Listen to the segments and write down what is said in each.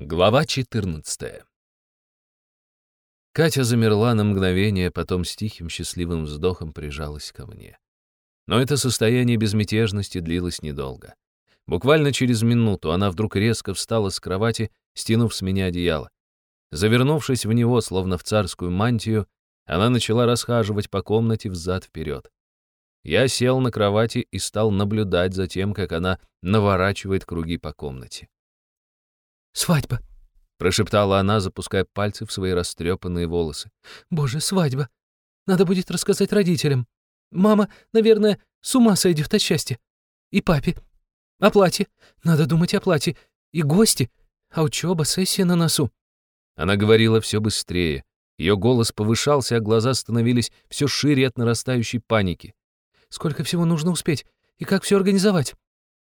Глава 14 Катя замерла на мгновение, потом с тихим счастливым вздохом прижалась ко мне. Но это состояние безмятежности длилось недолго. Буквально через минуту она вдруг резко встала с кровати, стянув с меня одеяло. Завернувшись в него, словно в царскую мантию, она начала расхаживать по комнате взад-вперед. Я сел на кровати и стал наблюдать за тем, как она наворачивает круги по комнате. «Свадьба!» — прошептала она, запуская пальцы в свои растрепанные волосы. «Боже, свадьба! Надо будет рассказать родителям. Мама, наверное, с ума сойдет от счастья. И папе. О платье. Надо думать о платье. И гости. А учеба, сессия на носу». Она говорила все быстрее. Ее голос повышался, а глаза становились все шире от нарастающей паники. «Сколько всего нужно успеть? И как все организовать?»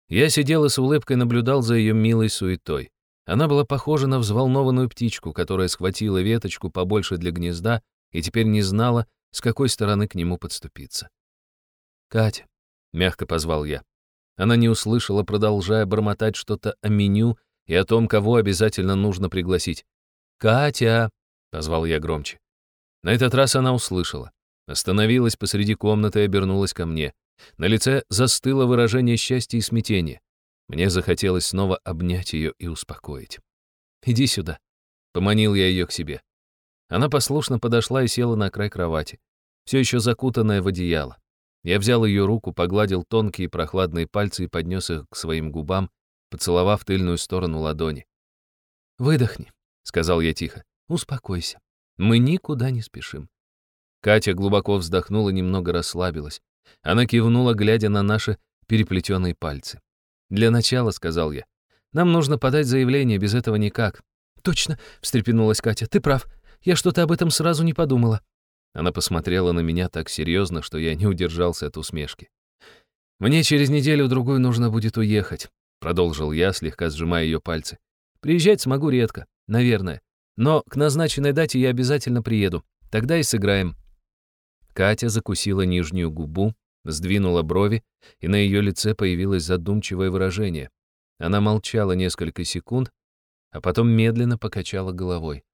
Я сидел и с улыбкой наблюдал за ее милой суетой. Она была похожа на взволнованную птичку, которая схватила веточку побольше для гнезда и теперь не знала, с какой стороны к нему подступиться. «Катя», — мягко позвал я. Она не услышала, продолжая бормотать что-то о меню и о том, кого обязательно нужно пригласить. «Катя!» — позвал я громче. На этот раз она услышала. Остановилась посреди комнаты и обернулась ко мне. На лице застыло выражение счастья и смятения. Мне захотелось снова обнять ее и успокоить. «Иди сюда», — поманил я ее к себе. Она послушно подошла и села на край кровати, все еще закутанная в одеяло. Я взял ее руку, погладил тонкие прохладные пальцы и поднес их к своим губам, поцеловав тыльную сторону ладони. «Выдохни», — сказал я тихо. «Успокойся. Мы никуда не спешим». Катя глубоко вздохнула, немного расслабилась. Она кивнула, глядя на наши переплетенные пальцы. «Для начала», — сказал я. «Нам нужно подать заявление, без этого никак». «Точно», — встрепенулась Катя, — «ты прав. Я что-то об этом сразу не подумала». Она посмотрела на меня так серьезно, что я не удержался от усмешки. «Мне через неделю-другую нужно будет уехать», — продолжил я, слегка сжимая ее пальцы. «Приезжать смогу редко, наверное. Но к назначенной дате я обязательно приеду. Тогда и сыграем». Катя закусила нижнюю губу, сдвинула брови, и на ее лице появилось задумчивое выражение. Она молчала несколько секунд, а потом медленно покачала головой.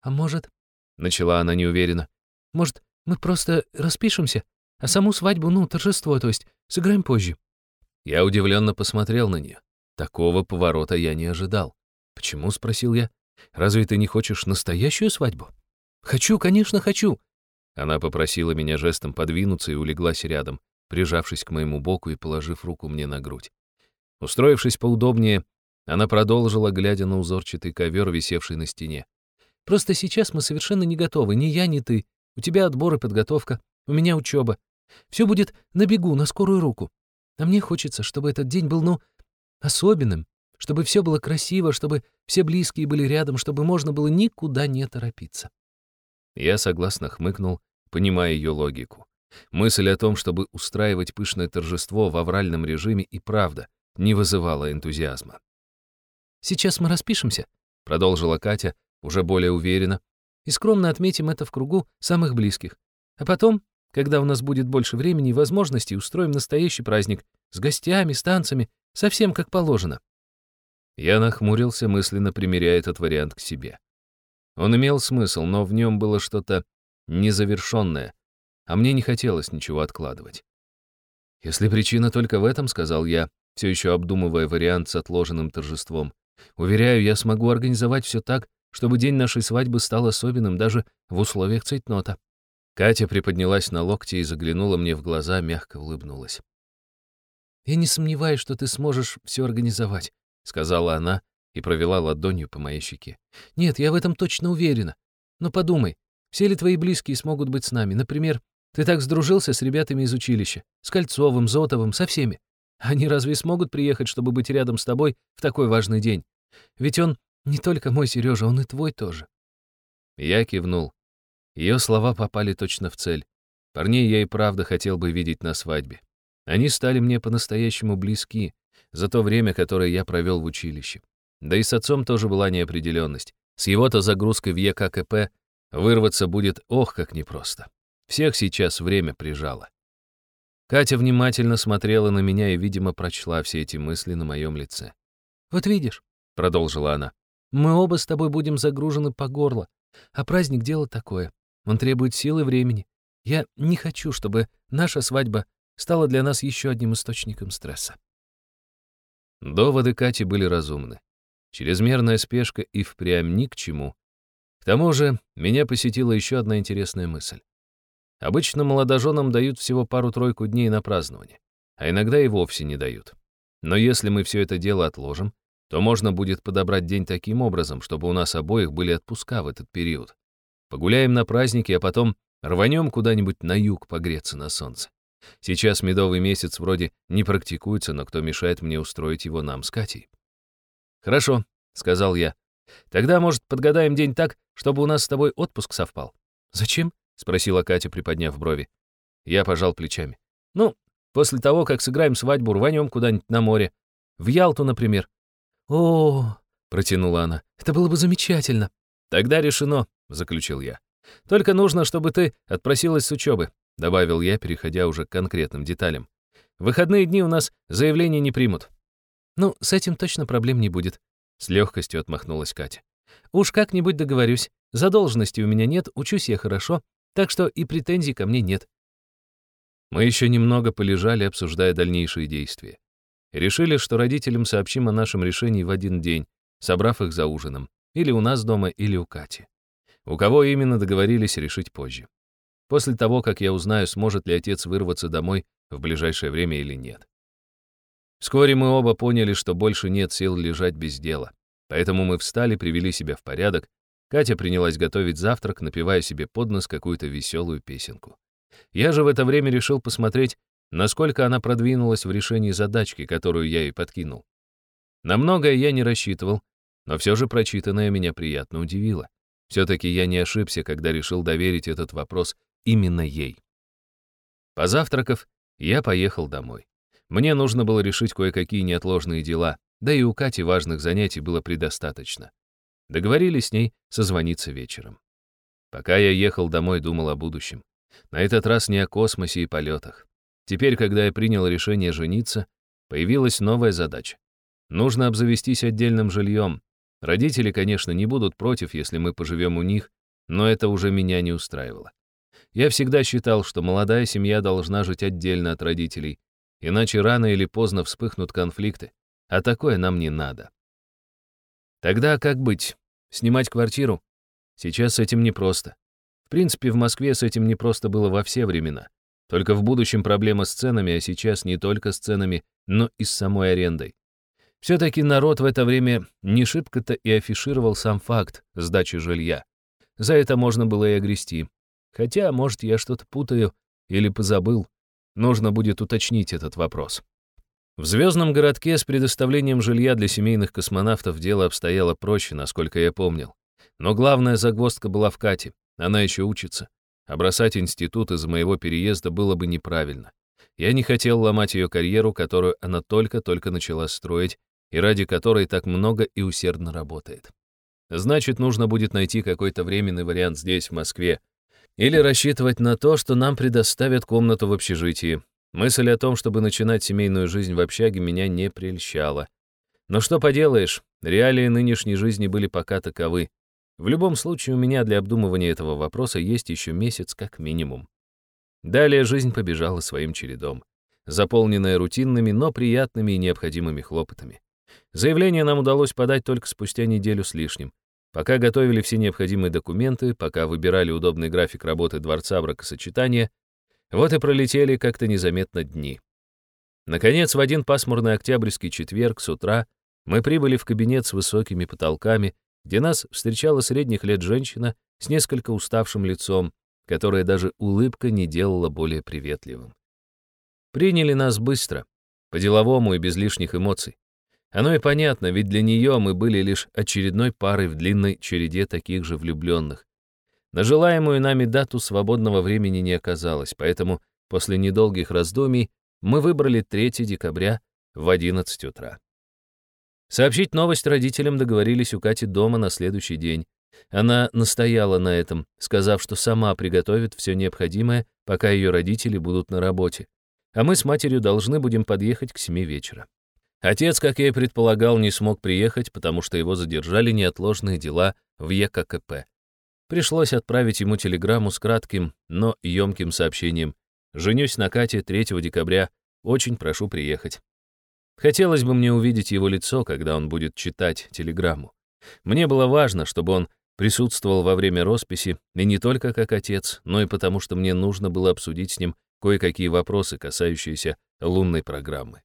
«А может...» — начала она неуверенно. «Может, мы просто распишемся, а саму свадьбу, ну, торжество, то есть, сыграем позже?» Я удивленно посмотрел на нее. Такого поворота я не ожидал. «Почему?» — спросил я. «Разве ты не хочешь настоящую свадьбу?» «Хочу, конечно, хочу!» Она попросила меня жестом подвинуться и улеглась рядом, прижавшись к моему боку и положив руку мне на грудь. Устроившись поудобнее, она продолжила, глядя на узорчатый ковер, висевший на стене. «Просто сейчас мы совершенно не готовы, ни я, ни ты. У тебя отбор и подготовка, у меня учеба. Все будет на бегу, на скорую руку. А мне хочется, чтобы этот день был, ну, особенным, чтобы все было красиво, чтобы все близкие были рядом, чтобы можно было никуда не торопиться». Я согласно хмыкнул, понимая ее логику. Мысль о том, чтобы устраивать пышное торжество в авральном режиме и правда не вызывала энтузиазма. «Сейчас мы распишемся», — продолжила Катя, уже более уверенно, «и скромно отметим это в кругу самых близких. А потом, когда у нас будет больше времени и возможностей, устроим настоящий праздник с гостями, с танцами, совсем как положено». Я нахмурился, мысленно примеряя этот вариант к себе. Он имел смысл, но в нем было что-то незавершенное, а мне не хотелось ничего откладывать. «Если причина только в этом, — сказал я, все еще обдумывая вариант с отложенным торжеством, — уверяю, я смогу организовать все так, чтобы день нашей свадьбы стал особенным даже в условиях цейтнота». Катя приподнялась на локте и заглянула мне в глаза, мягко улыбнулась. «Я не сомневаюсь, что ты сможешь все организовать», — сказала она, и провела ладонью по моей щеке. «Нет, я в этом точно уверена. Но подумай, все ли твои близкие смогут быть с нами? Например, ты так сдружился с ребятами из училища, с Кольцовым, Зотовым, со всеми. Они разве смогут приехать, чтобы быть рядом с тобой в такой важный день? Ведь он не только мой Сережа, он и твой тоже». Я кивнул. Ее слова попали точно в цель. Парней я и правда хотел бы видеть на свадьбе. Они стали мне по-настоящему близки за то время, которое я провел в училище. Да и с отцом тоже была неопределенность. С его-то загрузкой в ЕККП вырваться будет ох, как непросто. Всех сейчас время прижало. Катя внимательно смотрела на меня и, видимо, прочла все эти мысли на моем лице. «Вот видишь», — продолжила она, Мы оба с тобой будем загружены по горло. А праздник — дело такое. Он требует силы и времени. Я не хочу, чтобы наша свадьба стала для нас еще одним источником стресса. Доводы Кати были разумны. Чрезмерная спешка и впрямь ни к чему. К тому же меня посетила еще одна интересная мысль. Обычно молодоженам дают всего пару-тройку дней на празднование, а иногда и вовсе не дают. Но если мы все это дело отложим, то можно будет подобрать день таким образом, чтобы у нас обоих были отпуска в этот период. Погуляем на празднике, а потом рванем куда-нибудь на юг погреться на солнце. Сейчас медовый месяц вроде не практикуется, но кто мешает мне устроить его нам с Катей? «Хорошо», — сказал я. «Тогда, может, подгадаем день так, чтобы у нас с тобой отпуск совпал?» «Зачем?» — спросила Катя, приподняв брови. Я пожал плечами. «Ну, после того, как сыграем свадьбу, рванем куда-нибудь на море. В Ялту, например». «О, — протянула она, — это было бы замечательно». «Тогда решено», — заключил я. «Только нужно, чтобы ты отпросилась с учебы добавил я, переходя уже к конкретным деталям. В выходные дни у нас заявление не примут. Ну, с этим точно проблем не будет, с легкостью отмахнулась Катя. Уж как-нибудь договорюсь. Задолженности у меня нет, учусь я хорошо, так что и претензий ко мне нет. Мы еще немного полежали, обсуждая дальнейшие действия. решили, что родителям сообщим о нашем решении в один день, собрав их за ужином. Или у нас дома, или у Кати. У кого именно договорились решить позже после того, как я узнаю, сможет ли отец вырваться домой в ближайшее время или нет. Вскоре мы оба поняли, что больше нет сил лежать без дела. Поэтому мы встали, привели себя в порядок. Катя принялась готовить завтрак, напевая себе под нос какую-то веселую песенку. Я же в это время решил посмотреть, насколько она продвинулась в решении задачки, которую я ей подкинул. На многое я не рассчитывал, но все же прочитанное меня приятно удивило. Все-таки я не ошибся, когда решил доверить этот вопрос именно ей. Позавтракав, я поехал домой. Мне нужно было решить кое-какие неотложные дела, да и у Кати важных занятий было предостаточно. Договорились с ней созвониться вечером. Пока я ехал домой, думал о будущем. На этот раз не о космосе и полетах. Теперь, когда я принял решение жениться, появилась новая задача. Нужно обзавестись отдельным жильем. Родители, конечно, не будут против, если мы поживем у них, но это уже меня не устраивало. Я всегда считал, что молодая семья должна жить отдельно от родителей, иначе рано или поздно вспыхнут конфликты, а такое нам не надо. Тогда как быть? Снимать квартиру? Сейчас с этим непросто. В принципе, в Москве с этим непросто было во все времена. Только в будущем проблема с ценами, а сейчас не только с ценами, но и с самой арендой. Все-таки народ в это время не шибко-то и афишировал сам факт сдачи жилья. За это можно было и огрести, Хотя, может, я что-то путаю или позабыл. Нужно будет уточнить этот вопрос. В звездном городке с предоставлением жилья для семейных космонавтов дело обстояло проще, насколько я помнил. Но главная загвоздка была в Кате. Она еще учится. А бросать институт из-за моего переезда было бы неправильно. Я не хотел ломать ее карьеру, которую она только-только начала строить, и ради которой так много и усердно работает. Значит, нужно будет найти какой-то временный вариант здесь, в Москве, или рассчитывать на то, что нам предоставят комнату в общежитии. Мысль о том, чтобы начинать семейную жизнь в общаге, меня не прельщала. Но что поделаешь, реалии нынешней жизни были пока таковы. В любом случае, у меня для обдумывания этого вопроса есть еще месяц как минимум. Далее жизнь побежала своим чередом, заполненная рутинными, но приятными и необходимыми хлопотами. Заявление нам удалось подать только спустя неделю с лишним. Пока готовили все необходимые документы, пока выбирали удобный график работы дворца бракосочетания, вот и пролетели как-то незаметно дни. Наконец, в один пасмурный октябрьский четверг с утра мы прибыли в кабинет с высокими потолками, где нас встречала средних лет женщина с несколько уставшим лицом, которая даже улыбка не делала более приветливым. Приняли нас быстро, по-деловому и без лишних эмоций. Оно и понятно, ведь для нее мы были лишь очередной парой в длинной череде таких же влюбленных. На желаемую нами дату свободного времени не оказалось, поэтому после недолгих раздумий мы выбрали 3 декабря в 11 утра. Сообщить новость родителям договорились у Кати дома на следующий день. Она настояла на этом, сказав, что сама приготовит все необходимое, пока ее родители будут на работе, а мы с матерью должны будем подъехать к 7 вечера. Отец, как я и предполагал, не смог приехать, потому что его задержали неотложные дела в ЕККП. Пришлось отправить ему телеграмму с кратким, но емким сообщением. «Женюсь на Кате 3 декабря. Очень прошу приехать». Хотелось бы мне увидеть его лицо, когда он будет читать телеграмму. Мне было важно, чтобы он присутствовал во время росписи, и не только как отец, но и потому, что мне нужно было обсудить с ним кое-какие вопросы, касающиеся лунной программы.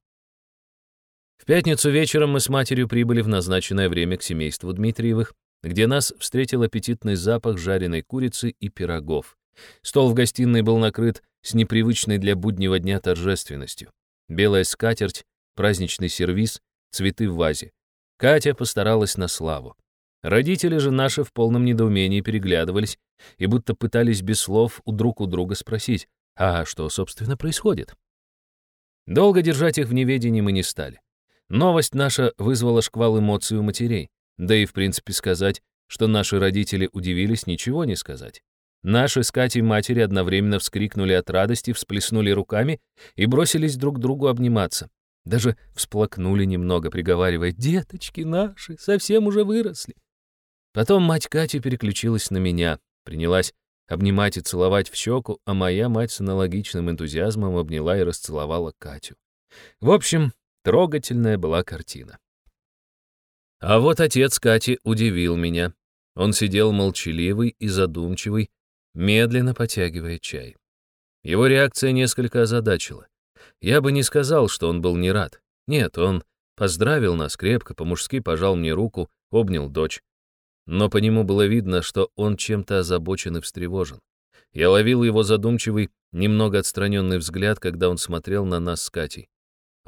В пятницу вечером мы с матерью прибыли в назначенное время к семейству Дмитриевых, где нас встретил аппетитный запах жареной курицы и пирогов. Стол в гостиной был накрыт с непривычной для буднего дня торжественностью. Белая скатерть, праздничный сервиз, цветы в вазе. Катя постаралась на славу. Родители же наши в полном недоумении переглядывались и будто пытались без слов у друг у друга спросить, а что, собственно, происходит? Долго держать их в неведении мы не стали. Новость наша вызвала шквал эмоций у матерей. Да и, в принципе, сказать, что наши родители удивились, ничего не сказать. Наши с Катей матери одновременно вскрикнули от радости, всплеснули руками и бросились друг к другу обниматься. Даже всплакнули немного, приговаривая, «Деточки наши совсем уже выросли». Потом мать Кати переключилась на меня, принялась обнимать и целовать в щеку, а моя мать с аналогичным энтузиазмом обняла и расцеловала Катю. В общем, Трогательная была картина. А вот отец Кати удивил меня. Он сидел молчаливый и задумчивый, медленно потягивая чай. Его реакция несколько озадачила. Я бы не сказал, что он был не рад. Нет, он поздравил нас крепко, по-мужски пожал мне руку, обнял дочь. Но по нему было видно, что он чем-то озабочен и встревожен. Я ловил его задумчивый, немного отстраненный взгляд, когда он смотрел на нас с Катей.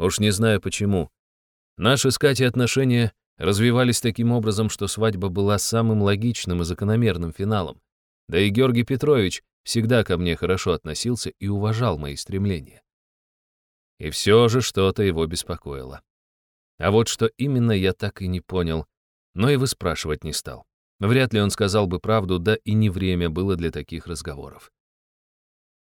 Уж не знаю почему. Наши с Катей отношения развивались таким образом, что свадьба была самым логичным и закономерным финалом. Да и Георгий Петрович всегда ко мне хорошо относился и уважал мои стремления. И все же что-то его беспокоило. А вот что именно я так и не понял, но и выспрашивать не стал. Вряд ли он сказал бы правду, да и не время было для таких разговоров.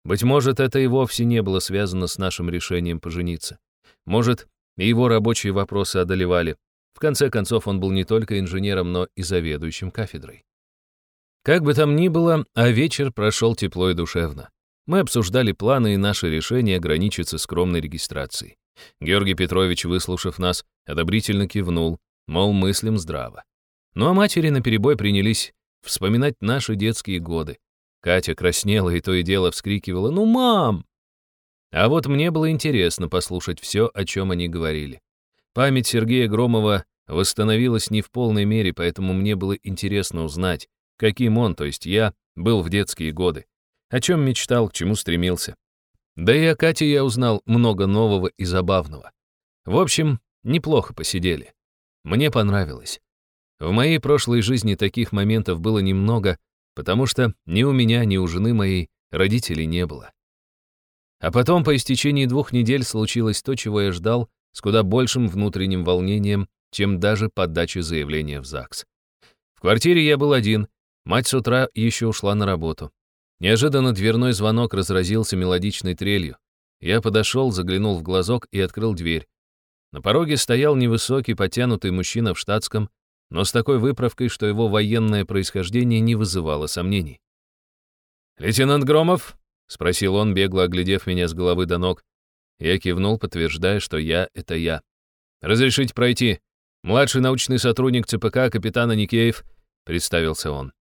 Быть может, это и вовсе не было связано с нашим решением пожениться. Может, и его рабочие вопросы одолевали. В конце концов, он был не только инженером, но и заведующим кафедрой. Как бы там ни было, а вечер прошел тепло и душевно. Мы обсуждали планы и наши решения ограничиться скромной регистрацией. Георгий Петрович, выслушав нас, одобрительно кивнул, мол, мыслим здраво. Ну а матери наперебой принялись вспоминать наши детские годы. Катя краснела и то и дело вскрикивала «Ну, мам!» А вот мне было интересно послушать все, о чем они говорили. Память Сергея Громова восстановилась не в полной мере, поэтому мне было интересно узнать, каким он, то есть я, был в детские годы, о чем мечтал, к чему стремился. Да и о Кате я узнал много нового и забавного. В общем, неплохо посидели. Мне понравилось. В моей прошлой жизни таких моментов было немного, потому что ни у меня, ни у жены моей родителей не было. А потом, по истечении двух недель, случилось то, чего я ждал, с куда большим внутренним волнением, чем даже подача заявления в ЗАГС. В квартире я был один, мать с утра еще ушла на работу. Неожиданно дверной звонок разразился мелодичной трелью. Я подошел, заглянул в глазок и открыл дверь. На пороге стоял невысокий, потянутый мужчина в штатском, но с такой выправкой, что его военное происхождение не вызывало сомнений. «Лейтенант Громов?» — спросил он, бегло оглядев меня с головы до ног. Я кивнул, подтверждая, что я — это я. «Разрешите пройти. Младший научный сотрудник ЦПК капитана Никеев», — представился он.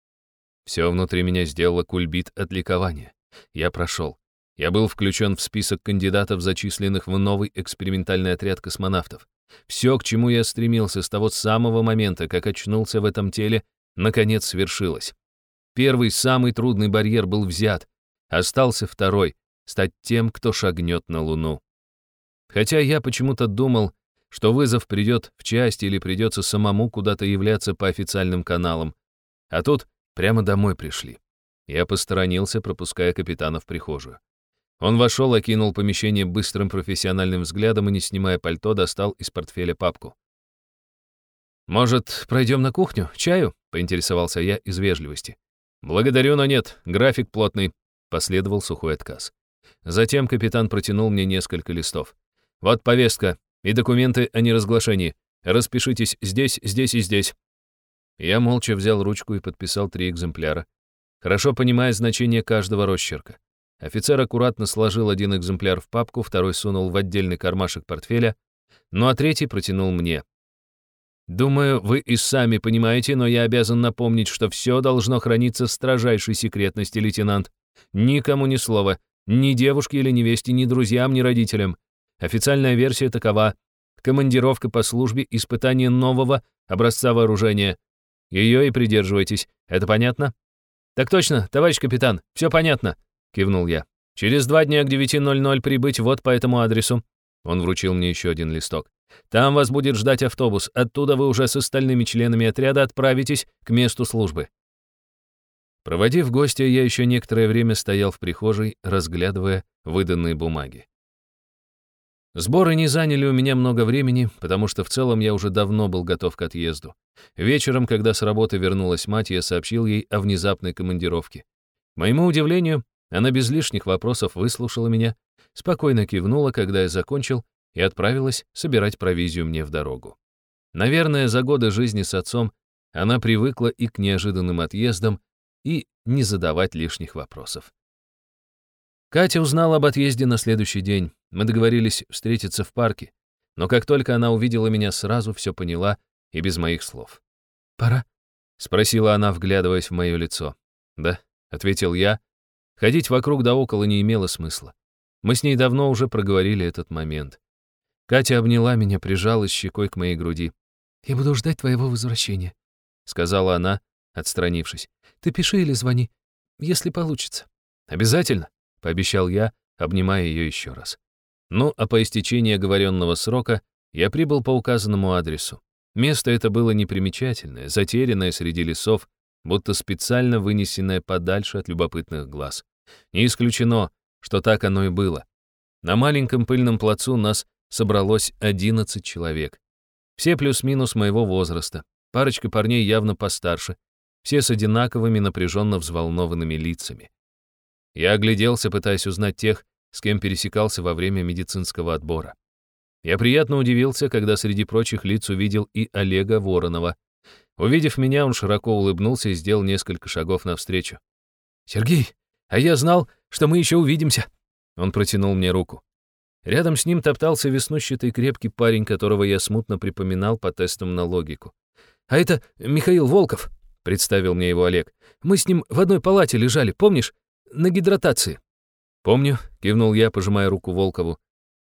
Все внутри меня сделало кульбит от ликования. Я прошел. Я был включен в список кандидатов, зачисленных в новый экспериментальный отряд космонавтов. Все, к чему я стремился с того самого момента, как очнулся в этом теле, наконец свершилось. Первый, самый трудный барьер был взят, Остался второй — стать тем, кто шагнет на Луну. Хотя я почему-то думал, что вызов придет в часть или придется самому куда-то являться по официальным каналам. А тут прямо домой пришли. Я посторонился, пропуская капитана в прихожую. Он вошел, окинул помещение быстрым профессиональным взглядом и, не снимая пальто, достал из портфеля папку. «Может, пройдем на кухню? Чаю?» — поинтересовался я из вежливости. «Благодарю, но нет. График плотный. Последовал сухой отказ. Затем капитан протянул мне несколько листов. «Вот повестка. И документы о неразглашении. Распишитесь здесь, здесь и здесь». Я молча взял ручку и подписал три экземпляра, хорошо понимая значение каждого росчерка. Офицер аккуратно сложил один экземпляр в папку, второй сунул в отдельный кармашек портфеля, ну а третий протянул мне. Думаю, вы и сами понимаете, но я обязан напомнить, что все должно храниться в строжайшей секретности, лейтенант. Никому ни слова, ни девушке или невесте, ни друзьям, ни родителям. Официальная версия такова. Командировка по службе, испытание нового образца вооружения. Ее и придерживайтесь. Это понятно? Так точно, товарищ капитан, все понятно, кивнул я. Через два дня к 9.00 прибыть вот по этому адресу. Он вручил мне еще один листок. Там вас будет ждать автобус. Оттуда вы уже с остальными членами отряда отправитесь к месту службы. Проводив гостя, я еще некоторое время стоял в прихожей, разглядывая выданные бумаги. Сборы не заняли у меня много времени, потому что в целом я уже давно был готов к отъезду. Вечером, когда с работы вернулась мать, я сообщил ей о внезапной командировке. К моему удивлению, она без лишних вопросов выслушала меня, спокойно кивнула, когда я закончил, и отправилась собирать провизию мне в дорогу. Наверное, за годы жизни с отцом она привыкла и к неожиданным отъездам, и не задавать лишних вопросов. Катя узнала об отъезде на следующий день. Мы договорились встретиться в парке. Но как только она увидела меня, сразу все поняла и без моих слов. «Пора?» — спросила она, вглядываясь в мое лицо. «Да», — ответил я. Ходить вокруг да около не имело смысла. Мы с ней давно уже проговорили этот момент. Катя обняла меня, прижалась щекой к моей груди. «Я буду ждать твоего возвращения», — сказала она, отстранившись. «Ты пиши или звони, если получится». «Обязательно», — пообещал я, обнимая ее еще раз. Ну, а по истечении оговоренного срока я прибыл по указанному адресу. Место это было непримечательное, затерянное среди лесов, будто специально вынесенное подальше от любопытных глаз. Не исключено, что так оно и было. На маленьком пыльном плацу нас собралось 11 человек. Все плюс-минус моего возраста, парочка парней явно постарше, все с одинаковыми напряженно взволнованными лицами. Я огляделся, пытаясь узнать тех, с кем пересекался во время медицинского отбора. Я приятно удивился, когда среди прочих лиц увидел и Олега Воронова. Увидев меня, он широко улыбнулся и сделал несколько шагов навстречу. «Сергей, а я знал, что мы еще увидимся!» Он протянул мне руку. Рядом с ним топтался веснущатый крепкий парень, которого я смутно припоминал по тестам на логику. «А это Михаил Волков», — представил мне его Олег. «Мы с ним в одной палате лежали, помнишь? На гидратации». «Помню», — кивнул я, пожимая руку Волкову.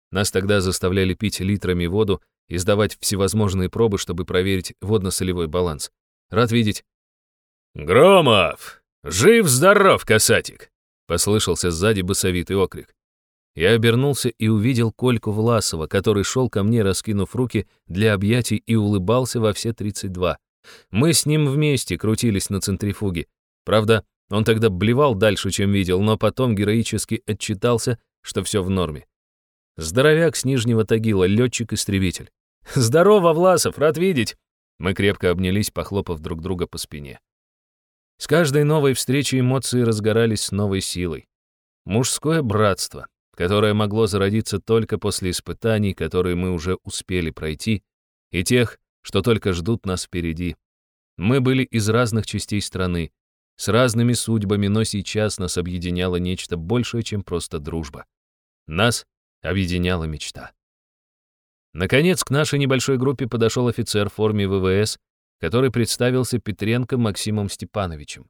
Нас тогда заставляли пить литрами воду и сдавать всевозможные пробы, чтобы проверить водно-солевой баланс. Рад видеть. «Громов! Жив-здоров, касатик!» — послышался сзади басовитый окрик. Я обернулся и увидел Кольку Власова, который шел ко мне, раскинув руки для объятий и улыбался во все 32. Мы с ним вместе крутились на центрифуге. Правда, он тогда блевал дальше, чем видел, но потом героически отчитался, что все в норме. Здоровяк с Нижнего Тагила, летчик-истребитель. «Здорово, Власов, рад видеть!» Мы крепко обнялись, похлопав друг друга по спине. С каждой новой встречей эмоции разгорались с новой силой. Мужское братство, которое могло зародиться только после испытаний, которые мы уже успели пройти, и тех, что только ждут нас впереди. Мы были из разных частей страны, с разными судьбами, но сейчас нас объединяло нечто большее, чем просто дружба. Нас объединяла мечта. Наконец, к нашей небольшой группе подошел офицер в форме ВВС, который представился Петренко Максимом Степановичем.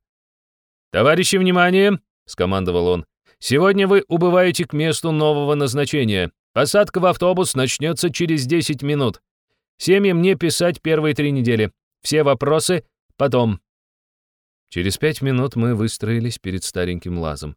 «Товарищи, внимание!» — скомандовал он. Сегодня вы убываете к месту нового назначения. Посадка в автобус начнется через 10 минут. Семьям мне писать первые три недели. Все вопросы потом». Через пять минут мы выстроились перед стареньким лазом.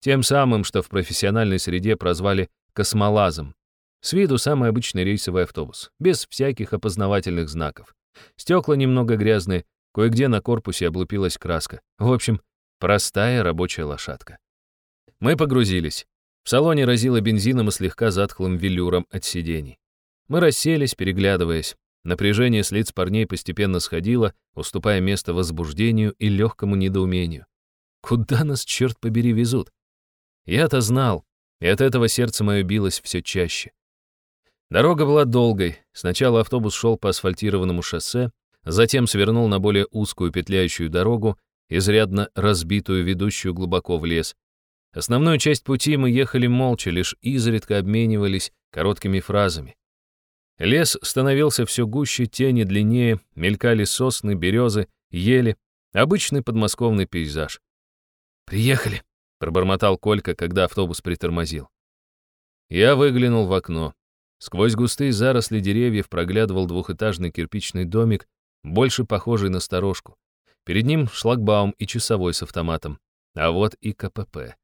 Тем самым, что в профессиональной среде прозвали «космолазом». С виду самый обычный рейсовый автобус, без всяких опознавательных знаков. Стекла немного грязные, кое-где на корпусе облупилась краска. В общем, простая рабочая лошадка. Мы погрузились. В салоне разило бензином и слегка затхлым велюром от сидений. Мы расселись, переглядываясь. Напряжение с лиц парней постепенно сходило, уступая место возбуждению и легкому недоумению. Куда нас, черт побери, везут? Я-то знал, и от этого сердце мое билось все чаще. Дорога была долгой. Сначала автобус шел по асфальтированному шоссе, затем свернул на более узкую петляющую дорогу, изрядно разбитую, ведущую глубоко в лес. Основную часть пути мы ехали молча, лишь изредка обменивались короткими фразами. Лес становился все гуще, тени длиннее, мелькали сосны, березы, ели. Обычный подмосковный пейзаж. «Приехали», — пробормотал Колька, когда автобус притормозил. Я выглянул в окно. Сквозь густые заросли деревьев проглядывал двухэтажный кирпичный домик, больше похожий на сторожку. Перед ним шлагбаум и часовой с автоматом. А вот и КПП.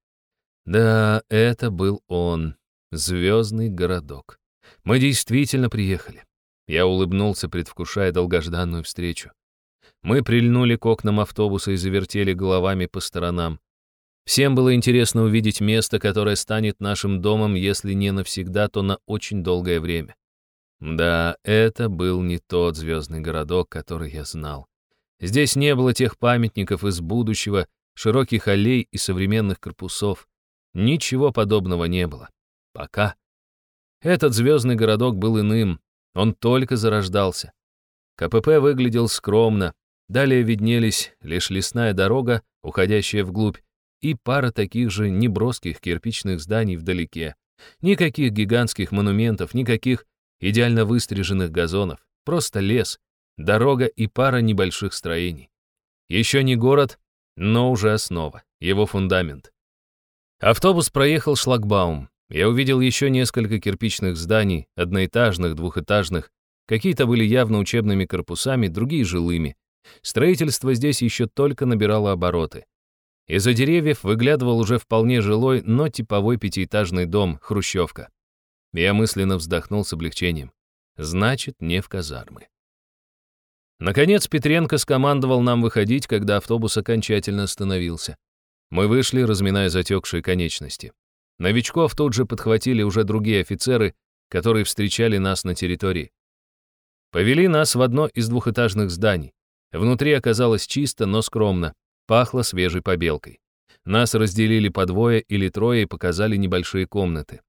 Да, это был он, звездный городок. Мы действительно приехали. Я улыбнулся, предвкушая долгожданную встречу. Мы прильнули к окнам автобуса и завертели головами по сторонам. Всем было интересно увидеть место, которое станет нашим домом, если не навсегда, то на очень долгое время. Да, это был не тот звездный городок, который я знал. Здесь не было тех памятников из будущего, широких аллей и современных корпусов. Ничего подобного не было. Пока. Этот звездный городок был иным, он только зарождался. КПП выглядел скромно, далее виднелись лишь лесная дорога, уходящая вглубь, и пара таких же неброских кирпичных зданий вдалеке. Никаких гигантских монументов, никаких идеально выстриженных газонов, просто лес, дорога и пара небольших строений. Еще не город, но уже основа, его фундамент. Автобус проехал шлагбаум. Я увидел еще несколько кирпичных зданий, одноэтажных, двухэтажных. Какие-то были явно учебными корпусами, другие — жилыми. Строительство здесь еще только набирало обороты. Из-за деревьев выглядывал уже вполне жилой, но типовой пятиэтажный дом, хрущевка. Я мысленно вздохнул с облегчением. Значит, не в казармы. Наконец Петренко скомандовал нам выходить, когда автобус окончательно остановился. Мы вышли, разминая затекшие конечности. Новичков тут же подхватили уже другие офицеры, которые встречали нас на территории. Повели нас в одно из двухэтажных зданий. Внутри оказалось чисто, но скромно. Пахло свежей побелкой. Нас разделили по двое или трое и показали небольшие комнаты.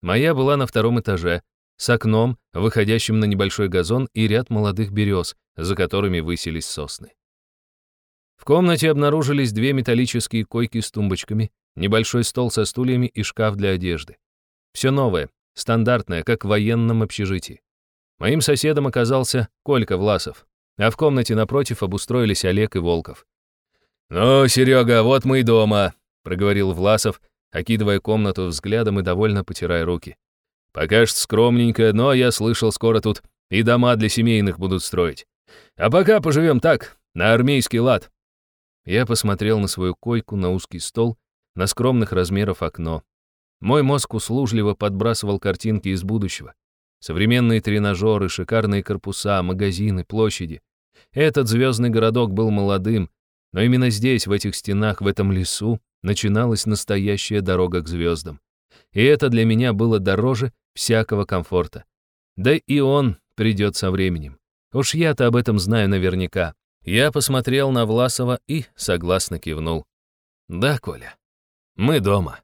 Моя была на втором этаже, с окном, выходящим на небольшой газон и ряд молодых берез, за которыми высились сосны. В комнате обнаружились две металлические койки с тумбочками, небольшой стол со стульями и шкаф для одежды. Все новое, стандартное, как в военном общежитии. Моим соседом оказался Колька Власов, а в комнате напротив обустроились Олег и Волков. «Ну, Серега, вот мы и дома», — проговорил Власов, окидывая комнату взглядом и довольно потирая руки. «Пока что скромненько, но я слышал, скоро тут и дома для семейных будут строить. А пока поживем так, на армейский лад». Я посмотрел на свою койку, на узкий стол, на скромных размеров окно. Мой мозг услужливо подбрасывал картинки из будущего. Современные тренажеры, шикарные корпуса, магазины, площади. Этот звездный городок был молодым, но именно здесь, в этих стенах, в этом лесу, начиналась настоящая дорога к звездам. И это для меня было дороже всякого комфорта. Да и он придет со временем. Уж я-то об этом знаю наверняка. Я посмотрел на Власова и согласно кивнул. Да, Коля, мы дома.